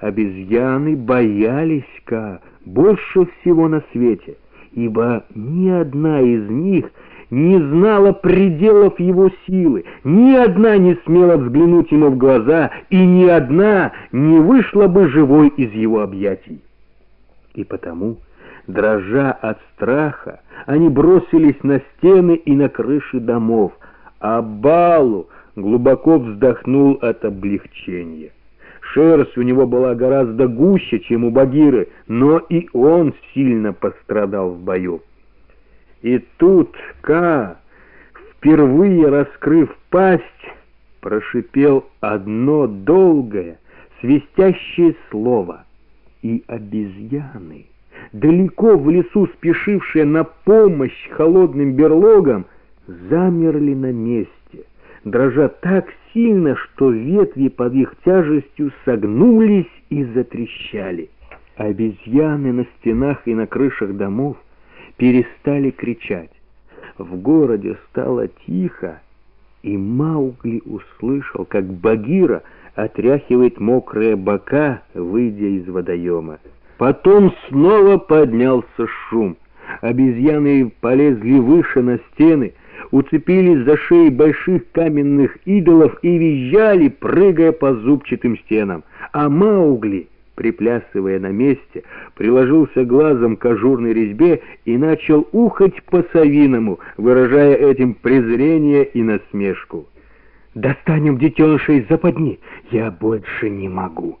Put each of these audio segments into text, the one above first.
Обезьяны боялись Ка больше всего на свете, ибо ни одна из них не знала пределов его силы, ни одна не смела взглянуть ему в глаза, и ни одна не вышла бы живой из его объятий. И потому, дрожа от страха, они бросились на стены и на крыши домов, а Балу глубоко вздохнул от облегчения. Шерсть у него была гораздо гуще, чем у Багиры, но и он сильно пострадал в бою. И тут Ка, впервые раскрыв пасть, прошипел одно долгое, свистящее слово. И обезьяны, далеко в лесу спешившие на помощь холодным берлогам, замерли на месте дрожа так сильно, что ветви под их тяжестью согнулись и затрещали. Обезьяны на стенах и на крышах домов перестали кричать. В городе стало тихо, и Маугли услышал, как Багира отряхивает мокрые бока, выйдя из водоема. Потом снова поднялся шум. Обезьяны полезли выше на стены — уцепились за шеи больших каменных идолов и визжали, прыгая по зубчатым стенам. А Маугли, приплясывая на месте, приложился глазом к ажурной резьбе и начал ухать по-совиному, выражая этим презрение и насмешку. «Достанем детенышей из западни! Я больше не могу!»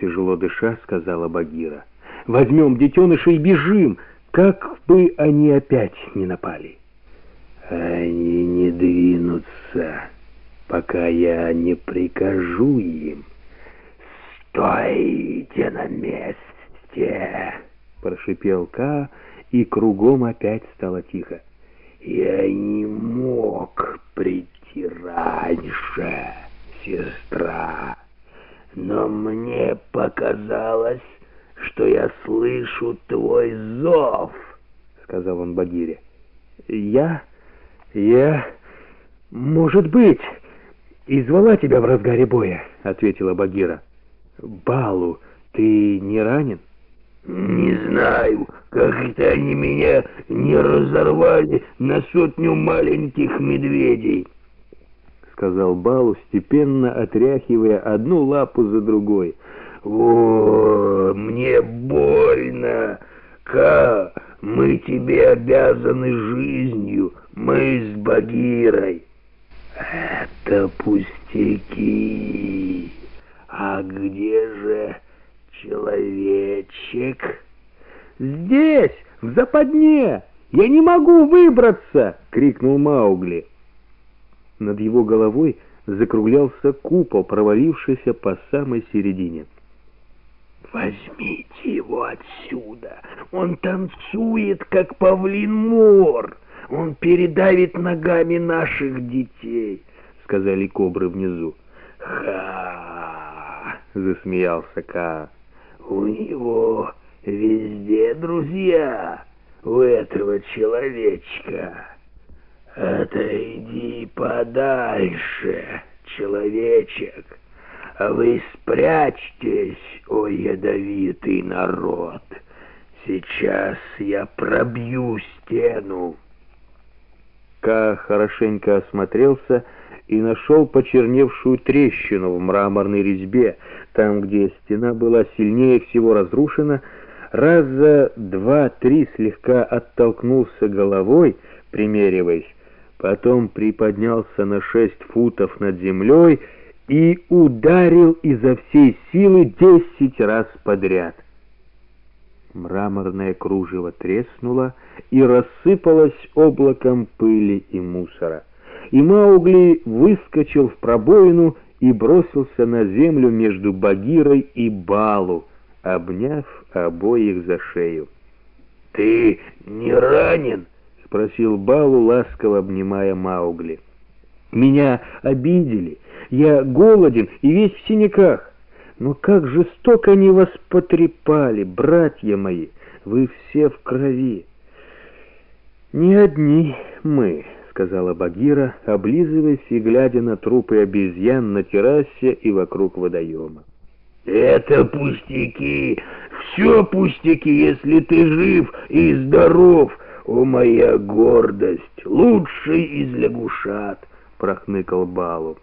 Тяжело дыша, сказала Багира. «Возьмем детенышей и бежим, как бы они опять не напали!» Они не двинутся, пока я не прикажу им. «Стойте на месте!» — прошипел Ка, и кругом опять стало тихо. «Я не мог прийти раньше, сестра, но мне показалось, что я слышу твой зов», — сказал он Багире. «Я...» «Я... может быть, и звала тебя в разгаре боя», — ответила Багира. «Балу, ты не ранен?» «Не знаю, как это они меня не разорвали на сотню маленьких медведей», — сказал Балу, степенно отряхивая одну лапу за другой. «О, мне больно! Ка, мы тебе обязаны жизнью!» Мы с Багирой. Это пустяки. А где же человечек? Здесь, в западне. Я не могу выбраться, крикнул Маугли. Над его головой закруглялся купол, провалившийся по самой середине. «Возьмите его отсюда! Он танцует, как павлин мор!» Он передавит ногами наших детей, сказали кобры внизу. Ха! засмеялся Ка. У него везде друзья, у этого человечка. Отойди подальше, человечек, вы спрячьтесь, о ядовитый народ. Сейчас я пробью стену. Ка хорошенько осмотрелся и нашел почерневшую трещину в мраморной резьбе, там, где стена была сильнее всего разрушена, раза два-три слегка оттолкнулся головой, примериваясь, потом приподнялся на шесть футов над землей и ударил изо всей силы десять раз подряд. Мраморное кружево треснуло и рассыпалось облаком пыли и мусора. И Маугли выскочил в пробоину и бросился на землю между Багирой и Балу, обняв обоих за шею. «Ты не ранен?» — спросил Балу, ласково обнимая Маугли. «Меня обидели. Я голоден и весь в синяках. Но как жестоко они вас потрепали, братья мои, вы все в крови. Не одни мы, сказала Багира, облизываясь и глядя на трупы обезьян на террасе и вокруг водоема. Это пустяки, все пустяки, если ты жив и здоров, о моя гордость, лучший из лягушат, прохныкал Балу.